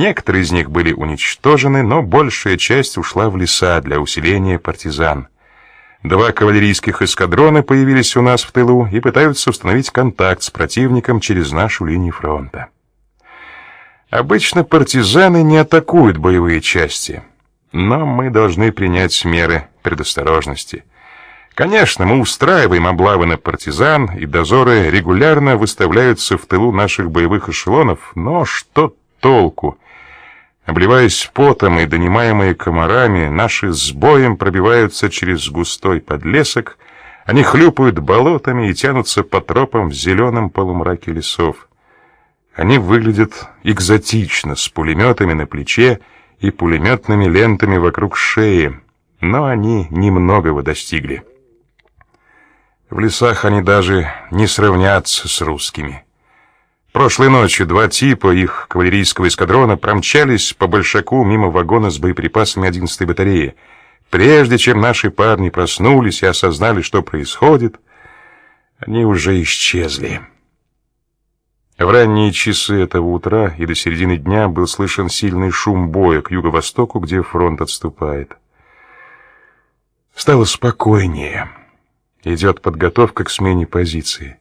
Некоторые из них были уничтожены, но большая часть ушла в леса для усиления партизан. Два кавалерийских эскадрона появились у нас в тылу и пытаются установить контакт с противником через нашу линию фронта. Обычно партизаны не атакуют боевые части, но мы должны принять меры предосторожности. Конечно, мы устраиваем облавы на партизан, и дозоры регулярно выставляются в тылу наших боевых эшелонов, но что толку? Обливаясь потом и донимаемые комарами, наши с боем пробиваются через густой подлесок, они хлюпают болотами и тянутся по тропам в зеленом полумраке лесов. Они выглядят экзотично, с пулеметами на плече и пулеметными лентами вокруг шеи, но они немногого достигли. В лесах они даже не сравнятся с русскими. Прошлой ночью два типа их кавалерийского эскадрона промчались по большаку мимо вагона с боеприпасами 11-й батареи. Прежде чем наши парни проснулись и осознали, что происходит, они уже исчезли. В ранние часы этого утра и до середины дня был слышен сильный шум боя к юго-востоку, где фронт отступает. Стало спокойнее. Идет подготовка к смене позиции.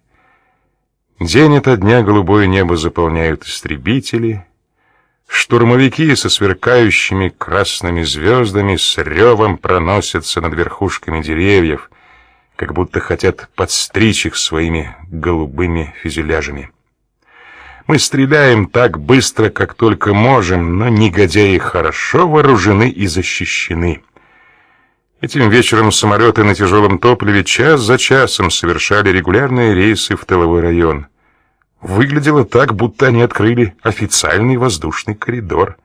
День ото дня голубое небо заполняют истребители. Штурмовики со сверкающими красными звездами с ревом проносятся над верхушками деревьев, как будто хотят подстричь их своими голубыми фюзеляжами. Мы стреляем так быстро, как только можем, но негодяи хорошо вооружены и защищены. Этим вечером самолеты на тяжелом топливе час за часом совершали регулярные рейсы в тыловой район. Выглядело так, будто они открыли официальный воздушный коридор.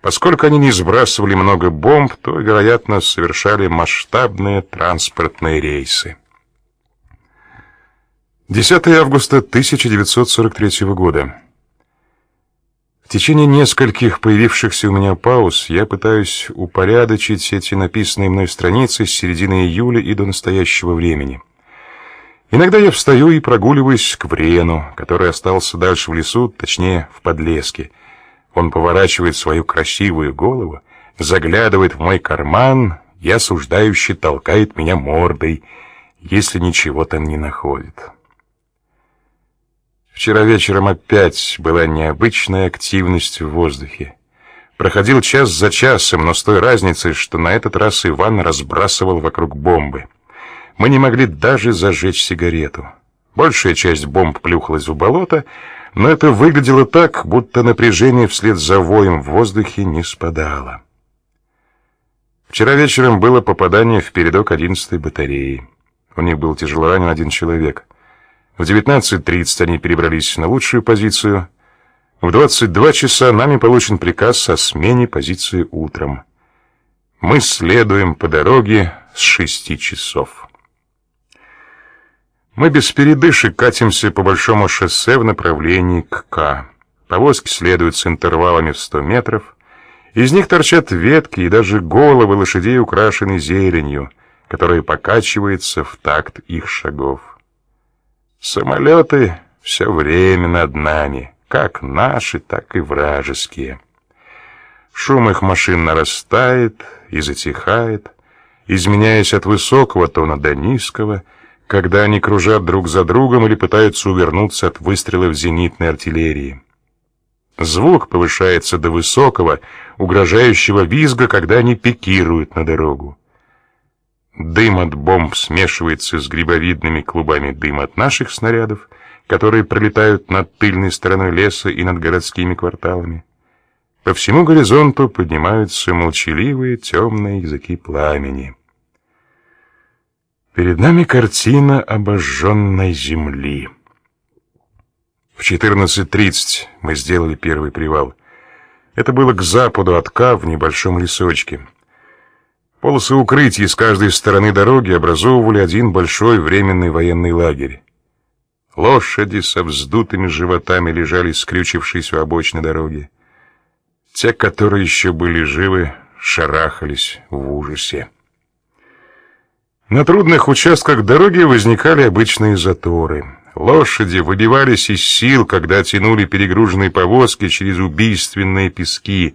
Поскольку они не сбрасывали много бомб, то, вероятно, совершали масштабные транспортные рейсы. 10 августа 1943 года. В течение нескольких появившихся у меня пауз я пытаюсь упорядочить эти написанные мной страницы с середины июля и до настоящего времени. Иногда я встаю и прогуливаюсь к Врену, который остался дальше в лесу, точнее, в подлеске. Он поворачивает свою красивую голову, заглядывает в мой карман и осуждающе толкает меня мордой, если ничего там не находит. Вчера вечером опять была необычная активность в воздухе. Проходил час за часом, но с той разницей, что на этот раз Иван разбрасывал вокруг бомбы. Мы не могли даже зажечь сигарету. Большая часть бомб плюхалась в болото, но это выглядело так, будто напряжение вслед за воем в воздухе не спадало. Вчера вечером было попадание в передок 11-й батареи. У них был тяжело ранен один человек. В 19.30 они перебрались на лучшую позицию. В 22 часа нами получен приказ о смене позиции утром. Мы следуем по дороге с 6 часов. Мы без передышек катимся по большому шоссе в направлении к К. Повозки следуют с интервалами в 100 метров. Из них торчат ветки и даже головы лошадей украшены зеленью, которая покачивается в такт их шагов. Самолеты все время над нами, как наши, так и вражеские. Шум их машин нарастает и затихает, изменяясь от высокого тона до низкого, когда они кружат друг за другом или пытаются увернуться от выстрелов зенитной артиллерии. Звук повышается до высокого, угрожающего визга, когда они пикируют на дорогу. Дым от бомб смешивается с грибовидными клубами дыма от наших снарядов, которые пролетают над тыльной стороной леса и над городскими кварталами. По всему горизонту поднимаются молчаливые темные языки пламени. Перед нами картина обожженной земли. В 14.30 мы сделали первый привал. Это было к западу от Ка в небольшом лесочке. Полосы укрытий с каждой стороны дороги образовывали один большой временный военный лагерь. Лошади со вздутыми животами лежали, скрючившись у обочины дороги. Те, которые еще были живы, шарахались в ужасе. На трудных участках дороги возникали обычные заторы. Лошади выбивались из сил, когда тянули перегруженные повозки через убийственные пески.